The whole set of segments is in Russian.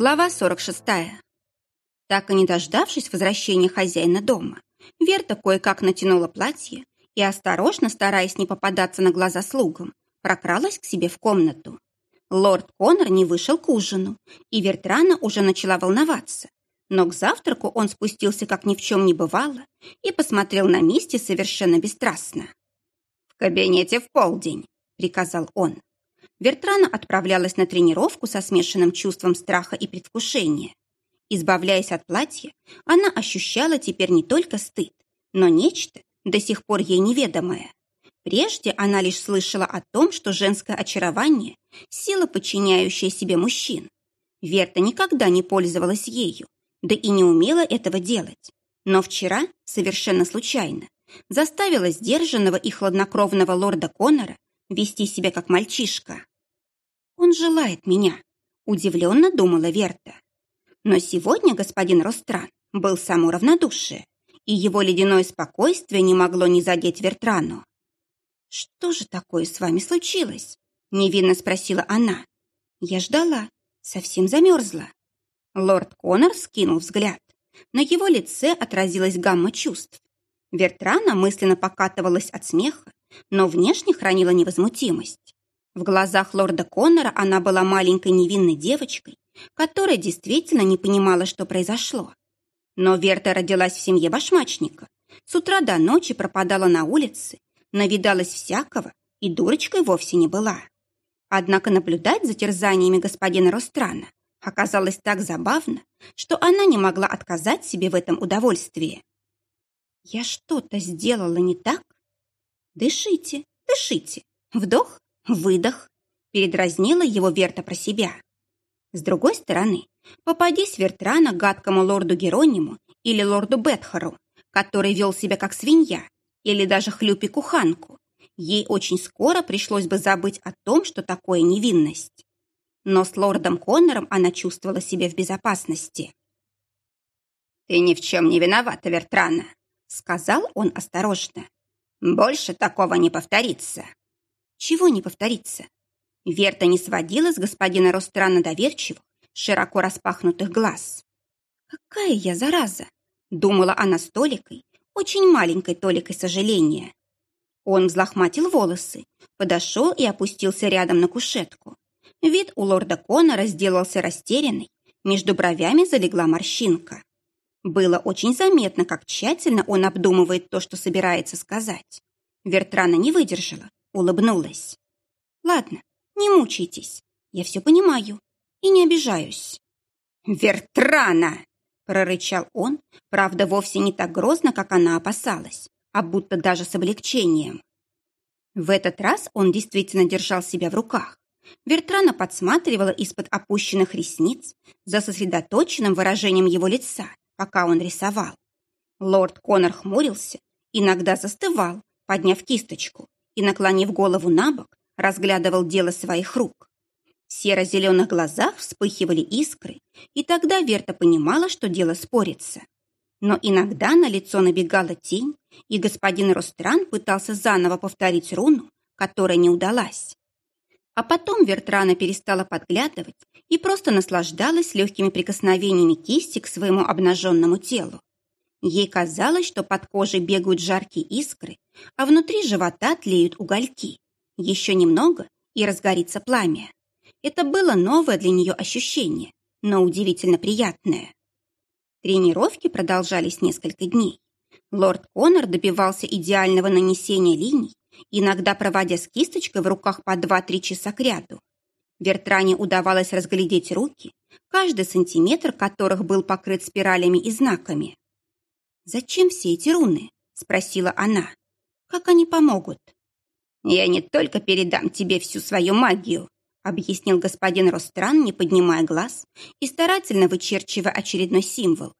Глава 46. Так и не дождавшись возвращения хозяина дома, Верта кое-как натянула платье и, осторожно, стараясь не попадаться на глаза слугам, прокралась к себе в комнату. Лорд Коннор не вышел к ужину, и Вертрана уже начала волноваться. Но к завтраку он спустился, как ни в чем не бывало, и посмотрел на Мисти совершенно бесстрастно. «В кабинете в полдень», — приказал он. Вертрана отправлялась на тренировку со смешанным чувством страха и предвкушения. Избавляясь от платья, она ощущала теперь не только стыд, но нечто, до сих пор ей неведомое. Прежде она лишь слышала о том, что женское очарование – сила, подчиняющая себе мужчин. Верта никогда не пользовалась ею, да и не умела этого делать. Но вчера, совершенно случайно, заставила сдержанного и хладнокровного лорда Коннора вести себя как мальчишка. Он желает меня, удивленно думала Верта. Но сегодня господин Ростран был само равнодушие, и его ледяное спокойствие не могло не задеть Вертрану. «Что же такое с вами случилось?» — невинно спросила она. «Я ждала, совсем замерзла». Лорд Коннор скинул взгляд. На его лице отразилась гамма чувств. Вертрана мысленно покатывалась от смеха, но внешне хранила невозмутимость. В глазах лорда Коннора она была маленькой невинной девочкой, которая действительно не понимала, что произошло. Но Верта родилась в семье башмачника. С утра до ночи пропадала на улице, навидалась всякого и дурочкой вовсе не была. Однако наблюдать за терзаниями господина Ространа оказалось так забавно, что она не могла отказать себе в этом удовольствии. «Я что-то сделала не так?» «Дышите, дышите. Вдох, Выдох. Передразнила его Верта про себя. С другой стороны, попадись Вертрана гадкому лорду Герониму или лорду Бетхару, который вел себя как свинья, или даже хлюпику Ханку, ей очень скоро пришлось бы забыть о том, что такое невинность. Но с лордом Коннором она чувствовала себя в безопасности. «Ты ни в чем не виновата, Вертрана», — сказал он осторожно. «Больше такого не повторится». Чего не повторится? Верта не сводила с господина Ространа доверчивых, широко распахнутых глаз. «Какая я зараза!» — думала она с толикой, очень маленькой толикой сожаления. Он взлохматил волосы, подошел и опустился рядом на кушетку. Вид у лорда Конора сделался растерянный, между бровями залегла морщинка. Было очень заметно, как тщательно он обдумывает то, что собирается сказать. Вертрана не выдержала, улыбнулась. «Ладно, не мучайтесь, я все понимаю и не обижаюсь». «Вертрана!» — прорычал он, правда, вовсе не так грозно, как она опасалась, а будто даже с облегчением. В этот раз он действительно держал себя в руках. Вертрана подсматривала из-под опущенных ресниц за сосредоточенным выражением его лица, пока он рисовал. Лорд Конор хмурился, иногда застывал, подняв кисточку, и, наклонив голову на бок, разглядывал дело своих рук. В серо-зеленых глазах вспыхивали искры, и тогда Верта понимала, что дело спорится. Но иногда на лицо набегала тень, и господин Ростран пытался заново повторить руну, которая не удалась. А потом Вертрана перестала подглядывать и просто наслаждалась легкими прикосновениями кисти к своему обнаженному телу. Ей казалось, что под кожей бегают жаркие искры, а внутри живота тлеют угольки. Еще немного, и разгорится пламя. Это было новое для нее ощущение, но удивительно приятное. Тренировки продолжались несколько дней. Лорд Коннор добивался идеального нанесения линий, иногда проводя с кисточкой в руках по 2-3 часа кряду. Вертране удавалось разглядеть руки, каждый сантиметр которых был покрыт спиралями и знаками. «Зачем все эти руны?» – спросила она. «Как они помогут?» «Я не только передам тебе всю свою магию», – объяснил господин Ростран, не поднимая глаз и старательно вычерчивая очередной символ.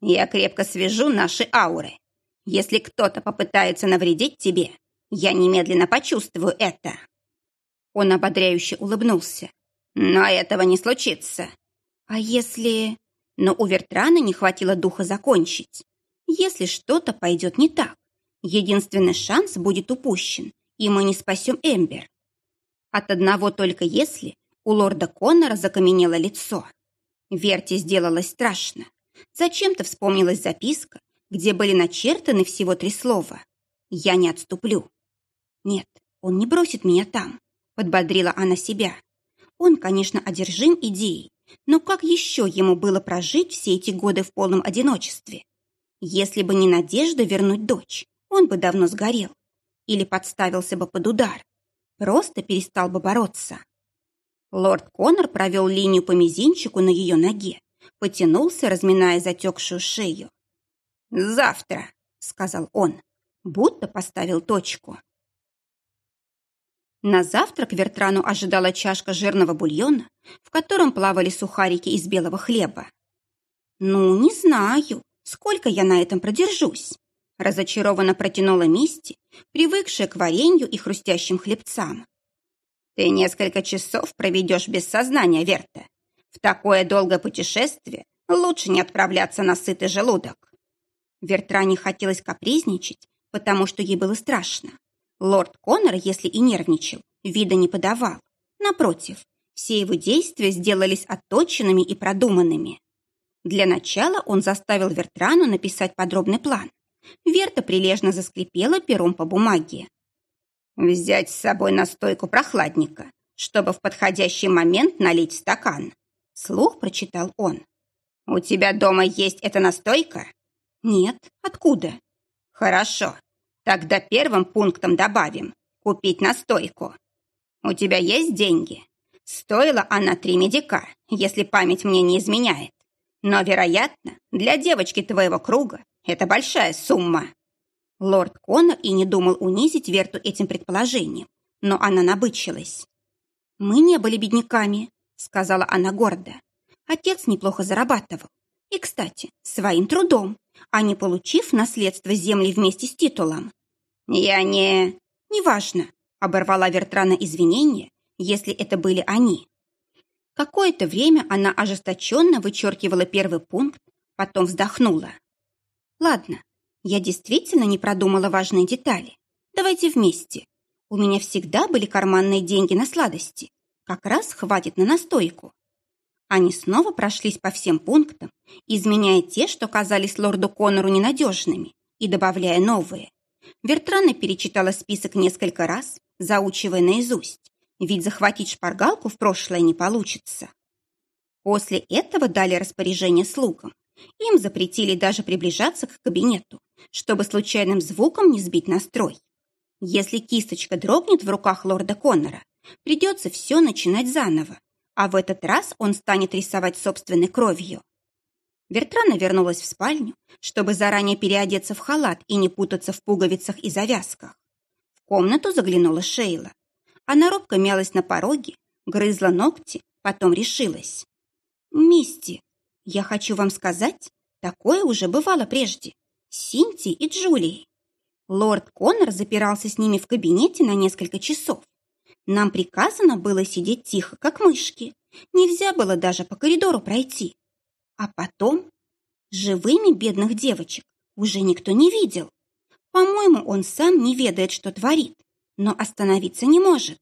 «Я крепко свяжу наши ауры. Если кто-то попытается навредить тебе, я немедленно почувствую это». Он ободряюще улыбнулся. «Но этого не случится». «А если...» Но у Вертрана не хватило духа закончить. Если что-то пойдет не так, единственный шанс будет упущен, и мы не спасем Эмбер. От одного только если у лорда Коннора закаменело лицо. Верте сделалось страшно. Зачем-то вспомнилась записка, где были начертаны всего три слова. «Я не отступлю». «Нет, он не бросит меня там», — подбодрила она себя. Он, конечно, одержим идеей, но как еще ему было прожить все эти годы в полном одиночестве? Если бы не надежда вернуть дочь, он бы давно сгорел или подставился бы под удар. Просто перестал бы бороться. Лорд Коннор провел линию по мизинчику на ее ноге, потянулся, разминая затекшую шею. «Завтра», — сказал он, будто поставил точку. На завтрак Вертрану ожидала чашка жирного бульона, в котором плавали сухарики из белого хлеба. «Ну, не знаю, сколько я на этом продержусь», разочарованно протянула Мисти, привыкшая к варенью и хрустящим хлебцам. «Ты несколько часов проведешь без сознания, Верта. В такое долгое путешествие лучше не отправляться на сытый желудок». Вертране хотелось капризничать, потому что ей было страшно. Лорд Коннор, если и нервничал, вида не подавал. Напротив, все его действия сделались отточенными и продуманными. Для начала он заставил Вертрану написать подробный план. Верта прилежно заскрипела пером по бумаге. «Взять с собой настойку прохладника, чтобы в подходящий момент налить стакан», слух прочитал он. «У тебя дома есть эта настойка?» «Нет. Откуда?» «Хорошо. Тогда первым пунктом добавим «купить настойку». У тебя есть деньги? Стоила она три медика, если память мне не изменяет. Но, вероятно, для девочки твоего круга это большая сумма. Лорд Коннор и не думал унизить Верту этим предположением, но она набычилась. «Мы не были бедняками», — сказала она гордо. «Отец неплохо зарабатывал. И, кстати, своим трудом, а не получив наследство земли вместе с титулом. «Я не...» «Неважно», — оборвала Вертрана извинения, если это были они. Какое-то время она ожесточенно вычеркивала первый пункт, потом вздохнула. «Ладно, я действительно не продумала важные детали. Давайте вместе. У меня всегда были карманные деньги на сладости. Как раз хватит на настойку». Они снова прошлись по всем пунктам, изменяя те, что казались лорду Коннору ненадежными, и добавляя новые. Вертрана перечитала список несколько раз, заучивая наизусть, ведь захватить шпаргалку в прошлое не получится. После этого дали распоряжение слугам. Им запретили даже приближаться к кабинету, чтобы случайным звуком не сбить настрой. Если кисточка дрогнет в руках лорда Коннора, придется все начинать заново, а в этот раз он станет рисовать собственной кровью. Вертрана вернулась в спальню, чтобы заранее переодеться в халат и не путаться в пуговицах и завязках. В комнату заглянула Шейла. Она робко мялась на пороге, грызла ногти, потом решилась. «Мисти, я хочу вам сказать, такое уже бывало прежде. Синти и Джулией. Лорд Коннор запирался с ними в кабинете на несколько часов. Нам приказано было сидеть тихо, как мышки. Нельзя было даже по коридору пройти. А потом живыми бедных девочек уже никто не видел. По-моему, он сам не ведает, что творит, но остановиться не может.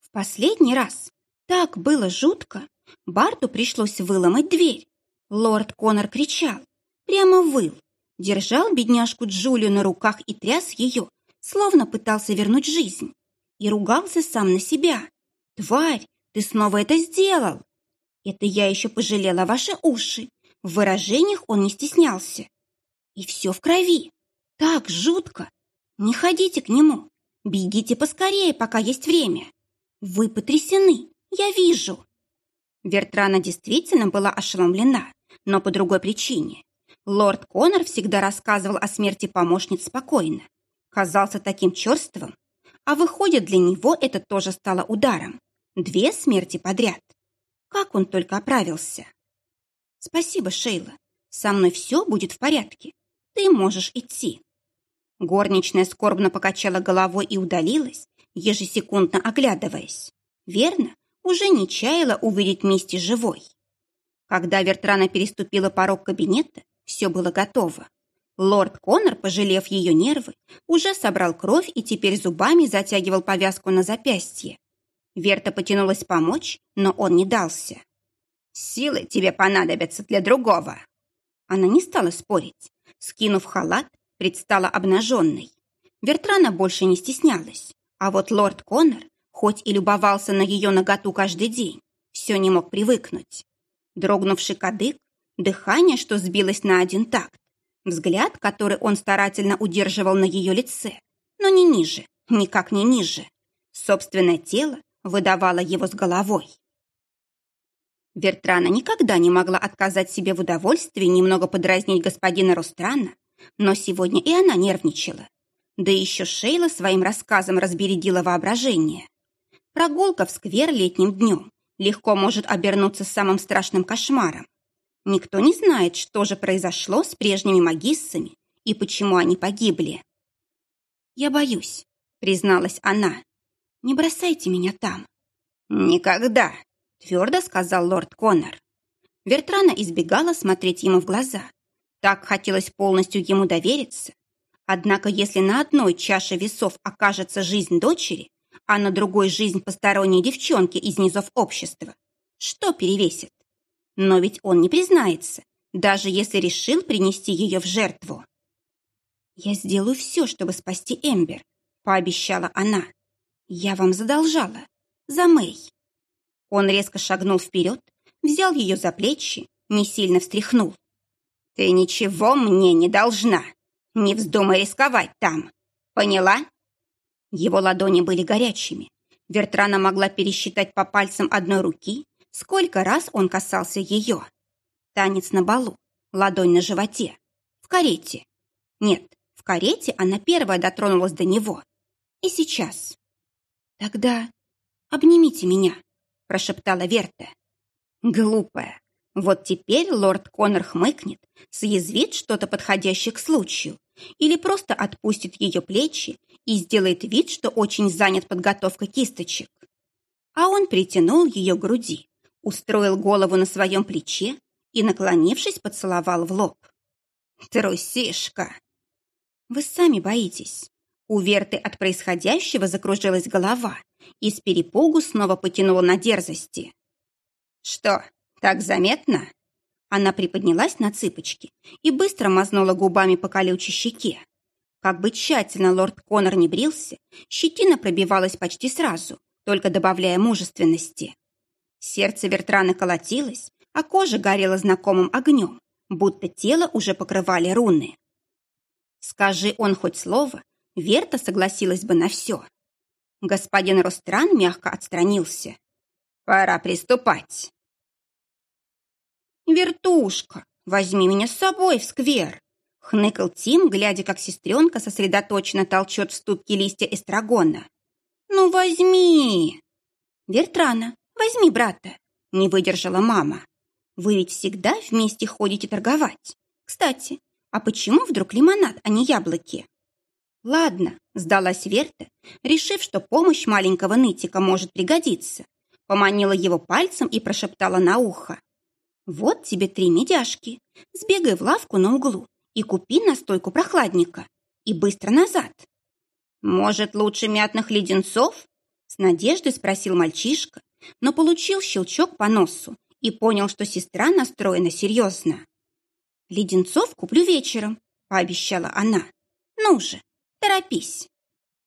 В последний раз так было жутко. Барту пришлось выломать дверь. Лорд Конор кричал, прямо выл, держал бедняжку Джулию на руках и тряс ее, словно пытался вернуть жизнь, и ругался сам на себя. «Тварь, ты снова это сделал!» Это я еще пожалела ваши уши. В выражениях он не стеснялся. И все в крови. Так жутко. Не ходите к нему. Бегите поскорее, пока есть время. Вы потрясены, я вижу. Вертрана действительно была ошеломлена, но по другой причине. Лорд Коннор всегда рассказывал о смерти помощниц спокойно. Казался таким черствым. А выходит, для него это тоже стало ударом. Две смерти подряд. Как он только оправился. Спасибо, Шейла. Со мной все будет в порядке. Ты можешь идти. Горничная скорбно покачала головой и удалилась, ежесекундно оглядываясь. Верно, уже не чаяла увидеть Мисти живой. Когда Вертрана переступила порог кабинета, все было готово. Лорд Коннор, пожалев ее нервы, уже собрал кровь и теперь зубами затягивал повязку на запястье. Верта потянулась помочь, но он не дался. Силы тебе понадобятся для другого. Она не стала спорить. Скинув халат, предстала обнаженной. Вертрана больше не стеснялась. А вот лорд Коннор, хоть и любовался на ее наготу каждый день, все не мог привыкнуть. Дрогнувший кадык, дыхание, что сбилось на один такт, взгляд, который он старательно удерживал на ее лице, но не ниже, никак не ниже. Собственное тело выдавало его с головой. Вертрана никогда не могла отказать себе в удовольствии немного подразнить господина Рустрана, но сегодня и она нервничала. Да еще Шейла своим рассказом разбередила воображение. Прогулка в сквер летним днем легко может обернуться самым страшным кошмаром. Никто не знает, что же произошло с прежними магиссами и почему они погибли. «Я боюсь», — призналась она. «Не бросайте меня там». «Никогда», твердо сказал лорд Коннор. Вертрана избегала смотреть ему в глаза. Так хотелось полностью ему довериться. Однако если на одной чаше весов окажется жизнь дочери, а на другой жизнь посторонней девчонки из низов общества, что перевесит? Но ведь он не признается, даже если решил принести ее в жертву. «Я сделаю все, чтобы спасти Эмбер», — пообещала она. «Я вам задолжала. За Мэй». Он резко шагнул вперед, взял ее за плечи, не сильно встряхнул. «Ты ничего мне не должна. Не вздумай рисковать там. Поняла?» Его ладони были горячими. Вертрана могла пересчитать по пальцам одной руки, сколько раз он касался ее. Танец на балу, ладонь на животе, в карете. Нет, в карете она первая дотронулась до него. И сейчас. Тогда обнимите меня, прошептала Верта. Глупая. Вот теперь лорд Коннор хмыкнет, съязвит что-то подходящее к случаю или просто отпустит ее плечи и сделает вид, что очень занят подготовкой кисточек. А он притянул ее к груди, устроил голову на своем плече и, наклонившись, поцеловал в лоб. «Трусишка!» «Вы сами боитесь». У Верты от происходящего закружилась голова, и с перепугу снова потянула на дерзости. «Что, так заметно?» Она приподнялась на цыпочки и быстро мазнула губами по колючей щеке. Как бы тщательно лорд Коннор не брился, щетина пробивалась почти сразу, только добавляя мужественности. Сердце Вертрана колотилось, а кожа горела знакомым огнем, будто тело уже покрывали руны. Скажи он хоть слово, Верта согласилась бы на все. Господин Ростран мягко отстранился. «Пора приступать». «Вертушка, возьми меня с собой в сквер!» Хныкал Тим, глядя, как сестренка сосредоточенно толчет в ступке листья эстрагона. «Ну, возьми!» «Вертрана, возьми брата!» Не выдержала мама. «Вы ведь всегда вместе ходите торговать. Кстати, а почему вдруг лимонад, а не яблоки?» «Ладно», — сдалась Верта, решив, что помощь маленького нытика может пригодиться. Поманила его пальцем и прошептала на ухо. «Вот тебе три медяшки. Сбегай в лавку на углу и купи настойку прохладника. И быстро назад». «Может, лучше мятных леденцов?» С надеждой спросил мальчишка, но получил щелчок по носу и понял, что сестра настроена серьезно. «Леденцов куплю вечером», — пообещала она. «Ну же, Торопись.